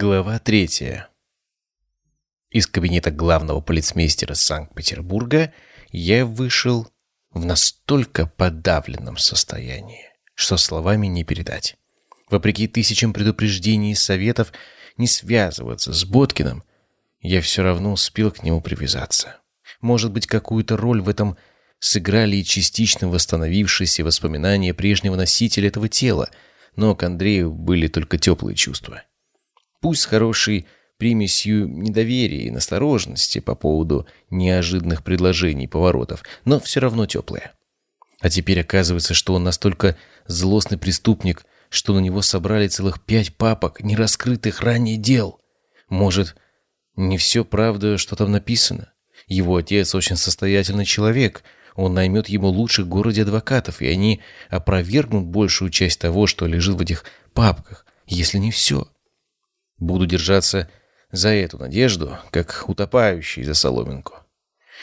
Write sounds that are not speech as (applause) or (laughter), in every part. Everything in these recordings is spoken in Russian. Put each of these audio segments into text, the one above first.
Глава третья. Из кабинета главного полицмейстера Санкт-Петербурга я вышел в настолько подавленном состоянии, что словами не передать. Вопреки тысячам предупреждений и советов не связываться с Боткиным, я все равно успел к нему привязаться. Может быть, какую-то роль в этом сыграли и частично восстановившиеся воспоминания прежнего носителя этого тела, но к Андрею были только теплые чувства. Пусть с хорошей примесью недоверия и настороженности по поводу неожиданных предложений и поворотов, но все равно теплое. А теперь оказывается, что он настолько злостный преступник, что на него собрали целых пять папок нераскрытых ранее дел. Может, не все правда, что там написано? Его отец очень состоятельный человек. Он наймет ему лучших в городе адвокатов, и они опровергнут большую часть того, что лежит в этих папках, если не все. Буду держаться за эту надежду, как утопающий за соломинку.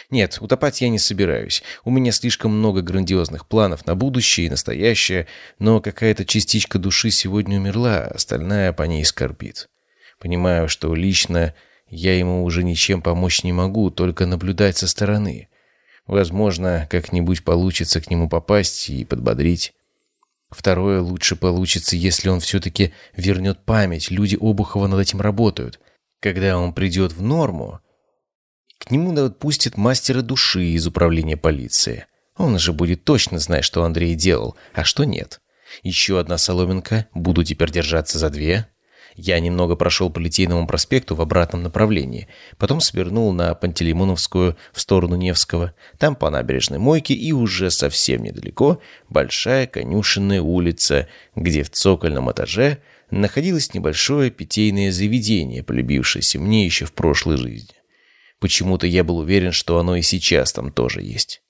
Нет, утопать я не собираюсь. У меня слишком много грандиозных планов на будущее и настоящее, но какая-то частичка души сегодня умерла, остальная по ней скорбит. Понимаю, что лично я ему уже ничем помочь не могу, только наблюдать со стороны. Возможно, как-нибудь получится к нему попасть и подбодрить. Второе лучше получится, если он все-таки вернет память. Люди Обухова над этим работают. Когда он придет в норму, к нему отпустят мастера души из управления полиции. Он же будет точно знать, что Андрей делал, а что нет. Еще одна соломинка. Буду теперь держаться за две. Я немного прошел по Литейному проспекту в обратном направлении, потом свернул на Пантелеймоновскую в сторону Невского, там по набережной Мойке и уже совсем недалеко большая конюшенная улица, где в цокольном этаже находилось небольшое питейное заведение, полюбившееся мне еще в прошлой жизни. Почему-то я был уверен, что оно и сейчас там тоже есть.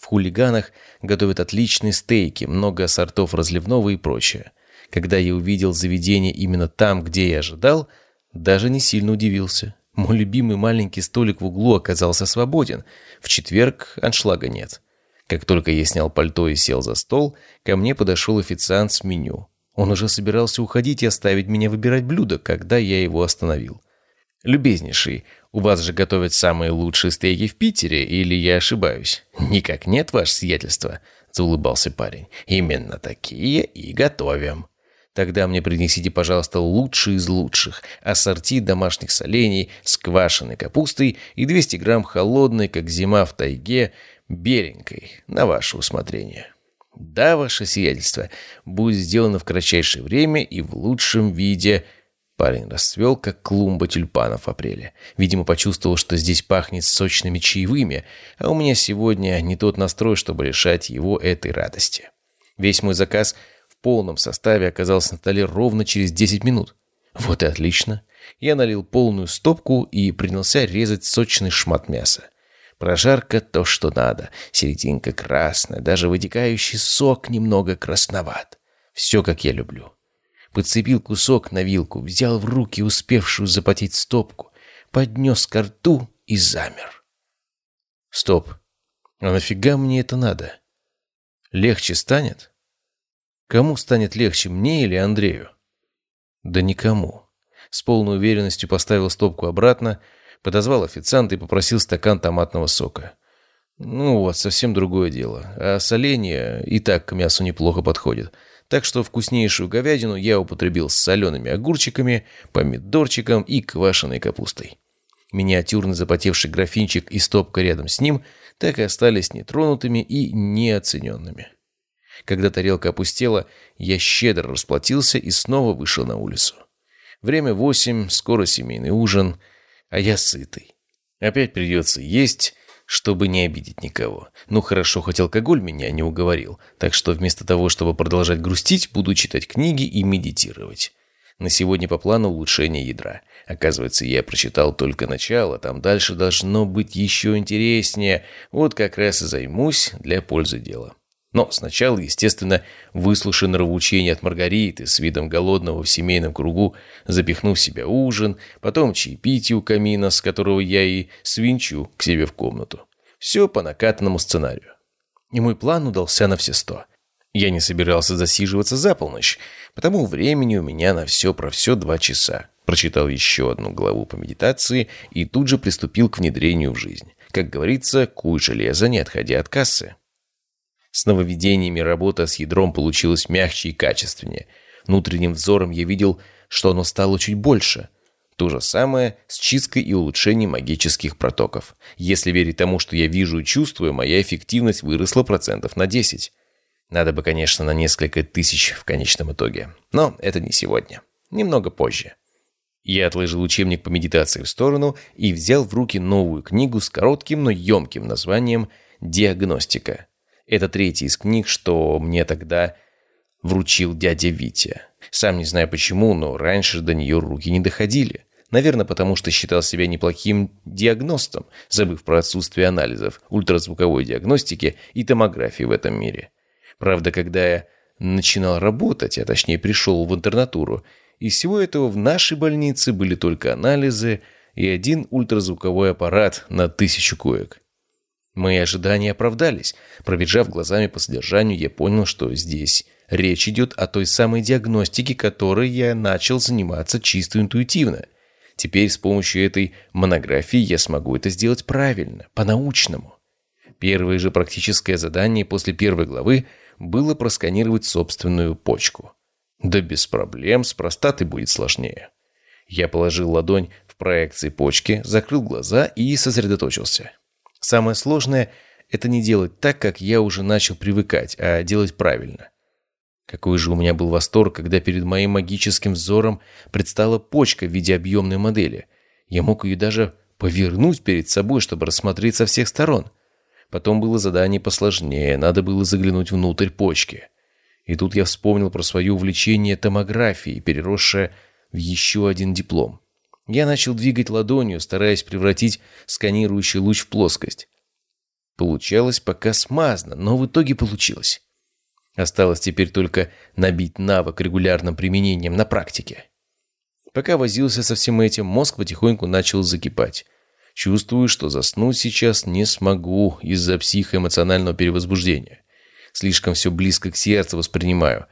В хулиганах готовят отличные стейки, много сортов разливного и прочее. Когда я увидел заведение именно там, где я ожидал, даже не сильно удивился. Мой любимый маленький столик в углу оказался свободен. В четверг аншлага нет. Как только я снял пальто и сел за стол, ко мне подошел официант с меню. Он уже собирался уходить и оставить меня выбирать блюдо, когда я его остановил. «Любезнейший, у вас же готовят самые лучшие стейки в Питере, или я ошибаюсь?» «Никак нет, ваше сиятельство», — заулыбался парень. «Именно такие и готовим». Тогда мне принесите, пожалуйста, лучшие из лучших. Ассорти домашних солений с квашеной капустой и 200 грамм холодной, как зима в тайге, беленькой, на ваше усмотрение. Да, ваше сиятельство, будет сделано в кратчайшее время и в лучшем виде. Парень расцвел, как клумба тюльпанов в апреле. Видимо, почувствовал, что здесь пахнет сочными чаевыми, а у меня сегодня не тот настрой, чтобы лишать его этой радости. Весь мой заказ – полном составе оказался на столе ровно через 10 минут. Вот и отлично. Я налил полную стопку и принялся резать сочный шмат мяса. Прожарка то, что надо. Серединка красная, даже вытекающий сок немного красноват. Все, как я люблю. Подцепил кусок на вилку, взял в руки успевшую запотеть стопку, поднес ко рту и замер. Стоп. А нафига мне это надо? Легче станет? Кому станет легче, мне или Андрею? Да никому. С полной уверенностью поставил стопку обратно, подозвал официанта и попросил стакан томатного сока. Ну вот, совсем другое дело. А соленье и так к мясу неплохо подходит. Так что вкуснейшую говядину я употребил с солеными огурчиками, помидорчиком и квашеной капустой. Миниатюрный запотевший графинчик и стопка рядом с ним так и остались нетронутыми и неоцененными. Когда тарелка опустела, я щедро расплатился и снова вышел на улицу. Время восемь, скоро семейный ужин, а я сытый. Опять придется есть, чтобы не обидеть никого. Ну хорошо, хоть алкоголь меня не уговорил, так что вместо того, чтобы продолжать грустить, буду читать книги и медитировать. На сегодня по плану улучшение ядра. Оказывается, я прочитал только начало, там дальше должно быть еще интереснее. Вот как раз и займусь для пользы дела. Но сначала, естественно, выслушай нравоучение от Маргариты с видом голодного в семейном кругу, запихнув в себя ужин, потом чаепитие у камина, с которого я и свинчу к себе в комнату. Все по накатанному сценарию. И мой план удался на все сто. Я не собирался засиживаться за полночь, потому времени у меня на все про все два часа. Прочитал еще одну главу по медитации и тут же приступил к внедрению в жизнь. Как говорится, куй железо, не отходя от кассы. С нововведениями работа с ядром получилась мягче и качественнее. Внутренним взором я видел, что оно стало чуть больше. То же самое с чисткой и улучшением магических протоков. Если верить тому, что я вижу и чувствую, моя эффективность выросла процентов на 10. Надо бы, конечно, на несколько тысяч в конечном итоге. Но это не сегодня. Немного позже. Я отложил учебник по медитации в сторону и взял в руки новую книгу с коротким, но емким названием «Диагностика». Это третья из книг, что мне тогда вручил дядя Витя. Сам не знаю почему, но раньше до нее руки не доходили. Наверное, потому что считал себя неплохим диагностом, забыв про отсутствие анализов, ультразвуковой диагностики и томографии в этом мире. Правда, когда я начинал работать, а точнее пришел в интернатуру, из всего этого в нашей больнице были только анализы и один ультразвуковой аппарат на тысячу коек. Мои ожидания оправдались. Пробежав глазами по содержанию, я понял, что здесь речь идет о той самой диагностике, которой я начал заниматься чисто интуитивно. Теперь с помощью этой монографии я смогу это сделать правильно, по-научному. Первое же практическое задание после первой главы было просканировать собственную почку. Да без проблем, с простатой будет сложнее. Я положил ладонь в проекции почки, закрыл глаза и сосредоточился. Самое сложное – это не делать так, как я уже начал привыкать, а делать правильно. Какой же у меня был восторг, когда перед моим магическим взором предстала почка в виде объемной модели. Я мог ее даже повернуть перед собой, чтобы рассмотреть со всех сторон. Потом было задание посложнее, надо было заглянуть внутрь почки. И тут я вспомнил про свое увлечение томографией, переросшее в еще один диплом. Я начал двигать ладонью, стараясь превратить сканирующий луч в плоскость. Получалось пока смазно, но в итоге получилось. Осталось теперь только набить навык регулярным применением на практике. Пока возился со всем этим, мозг потихоньку начал закипать. Чувствую, что заснуть сейчас не смогу из-за психоэмоционального перевозбуждения. Слишком все близко к сердцу воспринимаю.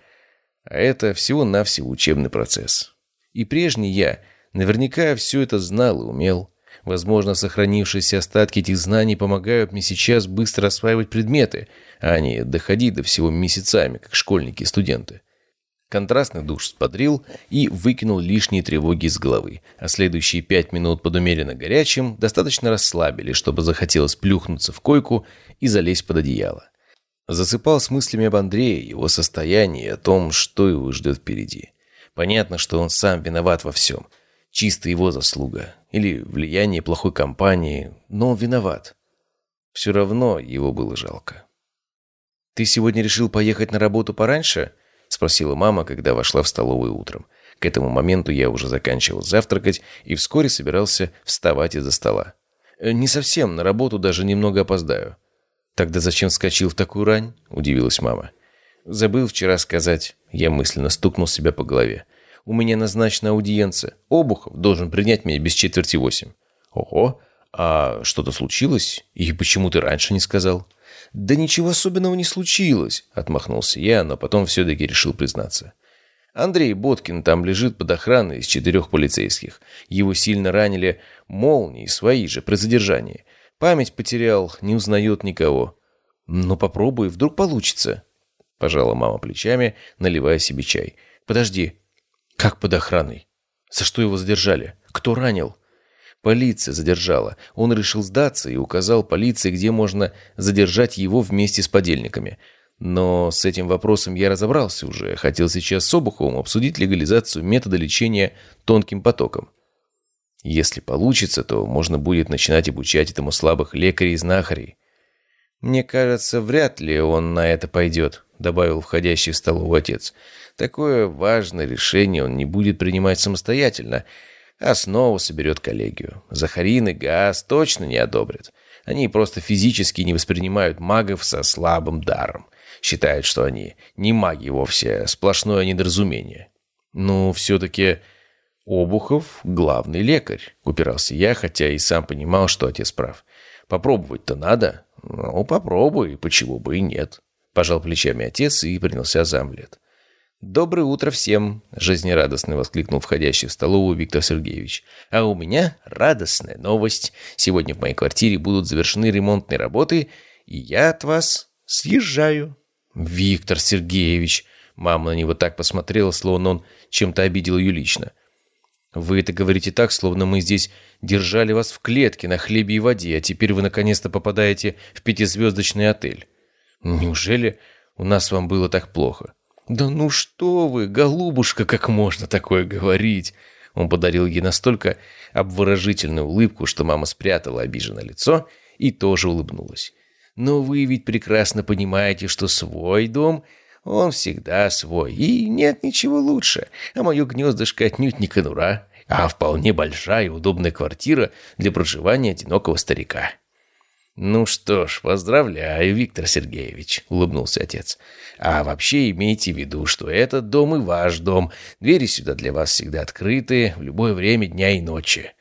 А это всего-навсего учебный процесс. И прежний я наверняка все это знал и умел. Возможно, сохранившиеся остатки этих знаний помогают мне сейчас быстро осваивать предметы, а не доходить до всего месяцами, как школьники и студенты. Контрастный душ сподрил и выкинул лишние тревоги из головы, а следующие пять минут под умеренно горячим достаточно расслабили, чтобы захотелось плюхнуться в койку и залезть под одеяло. Засыпал с мыслями об Андрее, его состоянии о том, что его ждет впереди. Понятно, что он сам виноват во всем. Чисто его заслуга. Или влияние плохой компании. Но он виноват. Все равно его было жалко. «Ты сегодня решил поехать на работу пораньше?» Спросила мама, когда вошла в столовую утром. К этому моменту я уже заканчивал завтракать и вскоре собирался вставать из-за стола. «Э, «Не совсем, на работу даже немного опоздаю». «Тогда зачем вскочил в такую рань?» – удивилась мама. «Забыл вчера сказать». Я мысленно стукнул себя по голове. «У меня назначена аудиенция. Обухов должен принять меня без четверти восемь». «Ого! А что-то случилось? И почему ты раньше не сказал?» «Да ничего особенного не случилось», — отмахнулся я, но потом все-таки решил признаться. Андрей Боткин там лежит под охраной из четырех полицейских. Его сильно ранили молнии, свои же, при задержании. Память потерял, не узнает никого. Но попробуй, вдруг получится. Пожала мама плечами, наливая себе чай. Подожди. Как под охраной? За что его задержали? Кто ранил? Полиция задержала. Он решил сдаться и указал полиции, где можно задержать его вместе с подельниками. Но с этим вопросом я разобрался уже. Хотел сейчас с Обуховым обсудить легализацию метода лечения тонким потоком. Если получится, то можно будет начинать обучать этому слабых лекарей и знахарей. «Мне кажется, вряд ли он на это пойдет», — добавил входящий в столовую отец. «Такое важное решение он не будет принимать самостоятельно, а снова соберет коллегию. Захарин и Газ точно не одобрят. Они просто физически не воспринимают магов со слабым даром. Считают, что они не маги вовсе, а сплошное недоразумение. Ну, все-таки Обухов – главный лекарь, упирался я, хотя и сам понимал, что отец прав. Попробовать-то надо. Ну, попробуй, почему бы и нет. Пожал плечами отец и принялся за омлет. «Доброе утро всем!» – жизнерадостно воскликнул входящий в столовую Виктор Сергеевич. «А у меня радостная новость. Сегодня в моей квартире будут завершены ремонтные работы, и я от вас съезжаю». «Виктор Сергеевич!» Мама на него так посмотрела, словно он чем-то обидел ее лично. «Вы это говорите так, словно мы здесь держали вас в клетке на хлебе и воде, а теперь вы наконец-то попадаете в пятизвездочный отель. Неужели у нас вам было так плохо?» «Да ну что вы, голубушка, как можно такое говорить?» Он подарил ей настолько обворожительную улыбку, что мама спрятала обиженное лицо и тоже улыбнулась. «Но вы ведь прекрасно понимаете, что свой дом, он всегда свой, и нет ничего лучше, а мое гнездышко отнюдь не конура, а вполне большая и удобная квартира для проживания одинокого старика». «Ну что ж, поздравляю, Виктор Сергеевич», — улыбнулся отец. «А вообще имейте в виду, что этот дом и ваш дом. Двери сюда для вас всегда открыты в любое время дня и ночи».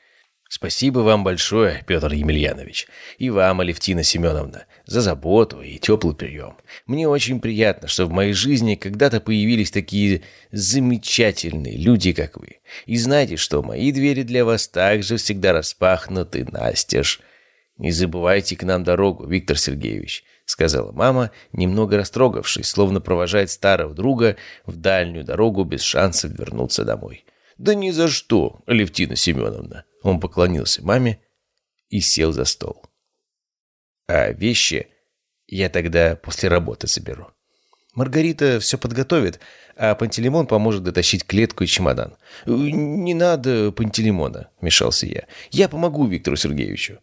«Спасибо вам большое, Петр Емельянович, и вам, Алевтина Семеновна, за заботу и теплый прием. Мне очень приятно, что в моей жизни когда-то появились такие замечательные люди, как вы. И знаете, что мои двери для вас также всегда распахнуты настежь. «Не забывайте к нам дорогу, Виктор Сергеевич», — сказала мама, немного растрогавшись, словно провожает старого друга в дальнюю дорогу без шансов вернуться домой. «Да ни за что, Алевтина Семеновна!» Он поклонился маме и сел за стол. «А вещи я тогда после работы заберу». Маргарита все подготовит, а Пантелеймон поможет дотащить клетку и чемодан. «Не надо Пантелеймона», — вмешался я. «Я помогу Виктору Сергеевичу».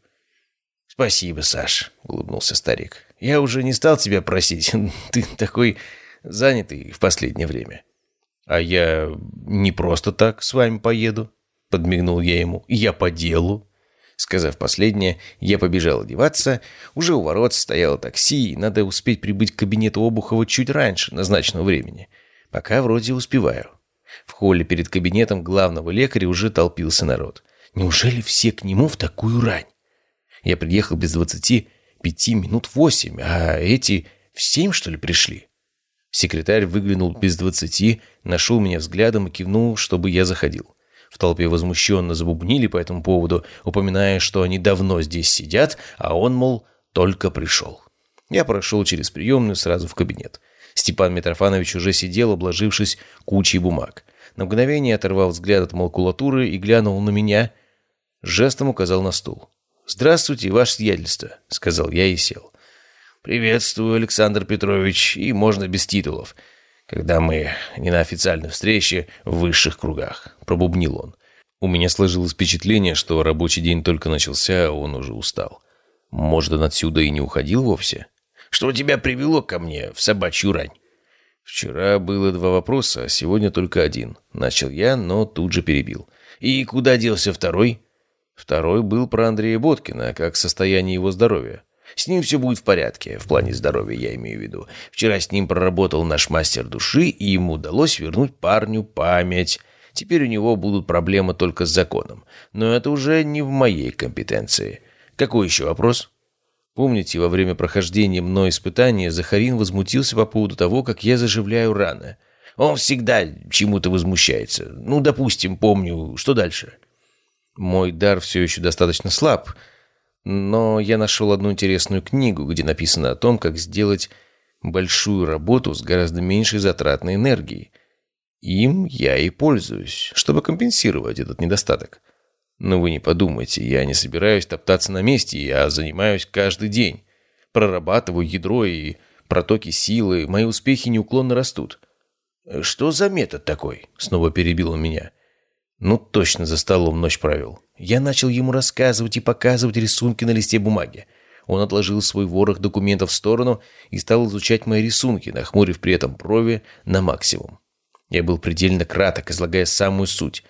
«Спасибо, Саш», — улыбнулся старик. «Я уже не стал тебя просить. (laughs) Ты такой занятый в последнее время». «А я не просто так с вами поеду», — подмигнул я ему. «Я по делу». Сказав последнее, я побежал одеваться. Уже у ворот стояло такси, и надо успеть прибыть к кабинету Обухова чуть раньше назначенного времени. Пока вроде успеваю. В холле перед кабинетом главного лекаря уже толпился народ. Неужели все к нему в такую рань? Я приехал без двадцати пяти минут восемь, а эти в семь, что ли, пришли? Секретарь выглянул без двадцати, нашел меня взглядом и кивнул, чтобы я заходил. В толпе возмущенно забубнили по этому поводу, упоминая, что они давно здесь сидят, а он, мол, только пришел. Я прошел через приемную сразу в кабинет. Степан Митрофанович уже сидел, обложившись кучей бумаг. На мгновение оторвал взгляд от макулатуры и глянул на меня, жестом указал на стул. «Здравствуйте, ваше сиятельство», — сказал я и сел. «Приветствую, Александр Петрович, и можно без титулов, когда мы не на официальной встрече в высших кругах», — пробубнил он. У меня сложилось впечатление, что рабочий день только начался, а он уже устал. Может, он отсюда и не уходил вовсе? «Что тебя привело ко мне в собачью рань?» «Вчера было два вопроса, а сегодня только один». Начал я, но тут же перебил. «И куда делся второй?» Второй был про Андрея Боткина, как состояние его здоровья. С ним все будет в порядке, в плане здоровья я имею в виду. Вчера с ним проработал наш мастер души, и ему удалось вернуть парню память. Теперь у него будут проблемы только с законом. Но это уже не в моей компетенции. Какой еще вопрос? Помните, во время прохождения мной испытания Захарин возмутился по поводу того, как я заживляю раны. Он всегда чему-то возмущается. Ну, допустим, помню. Что дальше? Мой дар все еще достаточно слаб, но я нашел одну интересную книгу, где написано о том, как сделать большую работу с гораздо меньшей затратной энергией. Им я и пользуюсь, чтобы компенсировать этот недостаток. Но вы не подумайте, я не собираюсь топтаться на месте, я занимаюсь каждый день. Прорабатываю ядро и протоки силы, мои успехи неуклонно растут. «Что за метод такой?» — снова перебил он меня. Ну, точно за столом ночь провел. Я начал ему рассказывать и показывать рисунки на листе бумаги. Он отложил свой ворох документов в сторону и стал изучать мои рисунки, нахмурив при этом брови на максимум. Я был предельно краток, излагая самую суть.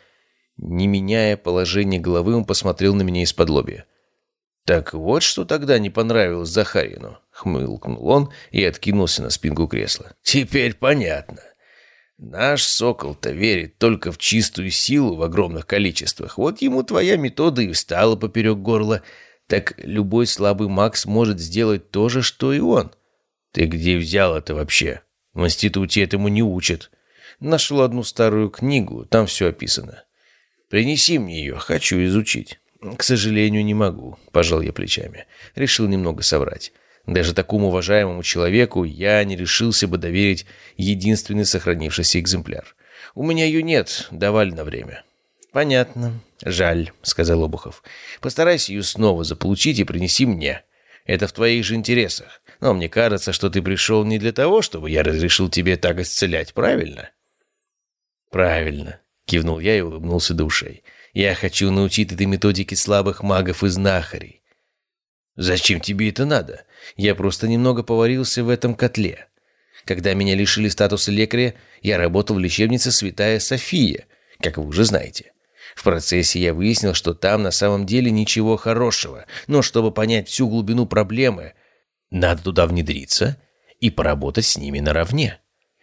Не меняя положение головы, он посмотрел на меня из-под лобья. «Так вот, что тогда не понравилось Захарину», — хмылкнул он и откинулся на спинку кресла. «Теперь понятно. Наш сокол-то верит только в чистую силу в огромных количествах. Вот ему твоя метода и встала поперек горла. Так любой слабый Макс может сделать то же, что и он. Ты где взял это вообще? В институте этому не учат. Нашел одну старую книгу, там все описано. Принеси мне ее, хочу изучить. К сожалению, не могу, пожал я плечами. Решил немного соврать. Даже такому уважаемому человеку я не решился бы доверить единственный сохранившийся экземпляр. У меня ее нет, давали на время. Понятно. Жаль, сказал Обухов. Постарайся ее снова заполучить и принеси мне. Это в твоих же интересах. Но мне кажется, что ты пришел не для того, чтобы я разрешил тебе так исцелять, правильно? Правильно, кивнул я и улыбнулся до ушей. Я хочу научить этой методике слабых магов и знахарей. Зачем тебе это надо? Я просто немного поварился в этом котле. Когда меня лишили статуса лекаря, я работал в лечебнице Святая София, как вы уже знаете. В процессе я выяснил, что там на самом деле ничего хорошего, но чтобы понять всю глубину проблемы, надо туда внедриться и поработать с ними наравне.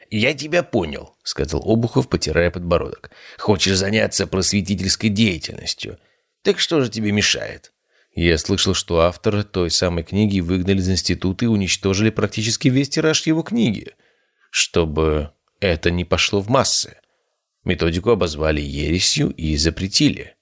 «Я тебя понял», — сказал Обухов, потирая подбородок. «Хочешь заняться просветительской деятельностью? Так что же тебе мешает?» Я слышал, что автора той самой книги выгнали из института и уничтожили практически весь тираж его книги, чтобы это не пошло в массы. Методику обозвали ересью и запретили.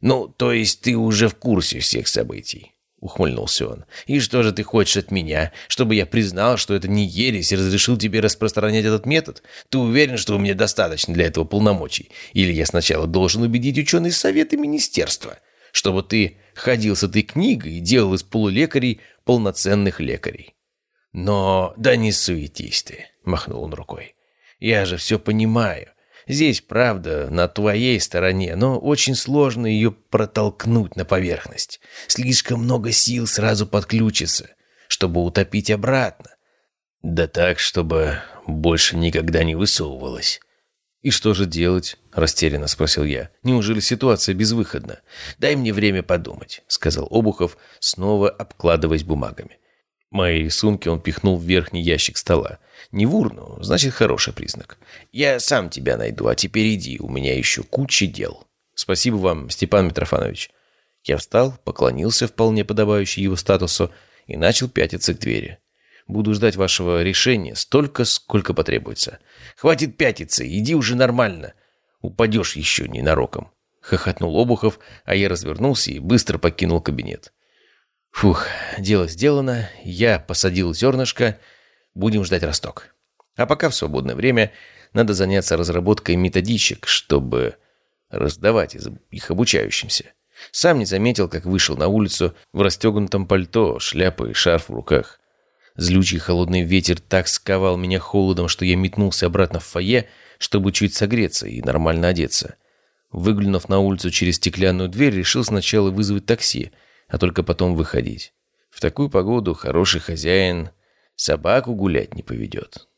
«Ну, то есть ты уже в курсе всех событий?» — ухмыльнулся он. «И что же ты хочешь от меня? Чтобы я признал, что это не ересь и разрешил тебе распространять этот метод? Ты уверен, что у меня достаточно для этого полномочий? Или я сначала должен убедить ученые советы министерства, чтобы ты ходил с этой книгой и делал из полулекарей полноценных лекарей?» «Но да не суетись ты», — махнул он рукой. «Я же все понимаю. Здесь правда на твоей стороне, но очень сложно ее протолкнуть на поверхность. Слишком много сил сразу подключится, чтобы утопить обратно. Да так, чтобы больше никогда не высовывалась. «И что же делать?» – растерянно спросил я. «Неужели ситуация безвыходна?» «Дай мне время подумать», – сказал Обухов, снова обкладываясь бумагами. Мои сумки он пихнул в верхний ящик стола. Не в урну, значит, хороший признак. Я сам тебя найду, а теперь иди, у меня еще куча дел. Спасибо вам, Степан Митрофанович. Я встал, поклонился вполне подобающий его статусу и начал пятиться к двери. Буду ждать вашего решения столько, сколько потребуется. Хватит пятиться, иди уже нормально. Упадешь еще ненароком. Хохотнул Обухов, а я развернулся и быстро покинул кабинет. Фух, дело сделано. Я посадил зернышко. Будем ждать росток. А пока в свободное время надо заняться разработкой методичек, чтобы раздавать их обучающимся. Сам не заметил, как вышел на улицу в расстегнутом пальто, шляпа и шарф в руках. Злючий холодный ветер так сковал меня холодом, что я метнулся обратно в фойе, чтобы чуть согреться и нормально одеться. Выглянув на улицу через стеклянную дверь, решил сначала вызвать такси – а только потом выходить. В такую погоду хороший хозяин собаку гулять не поведет.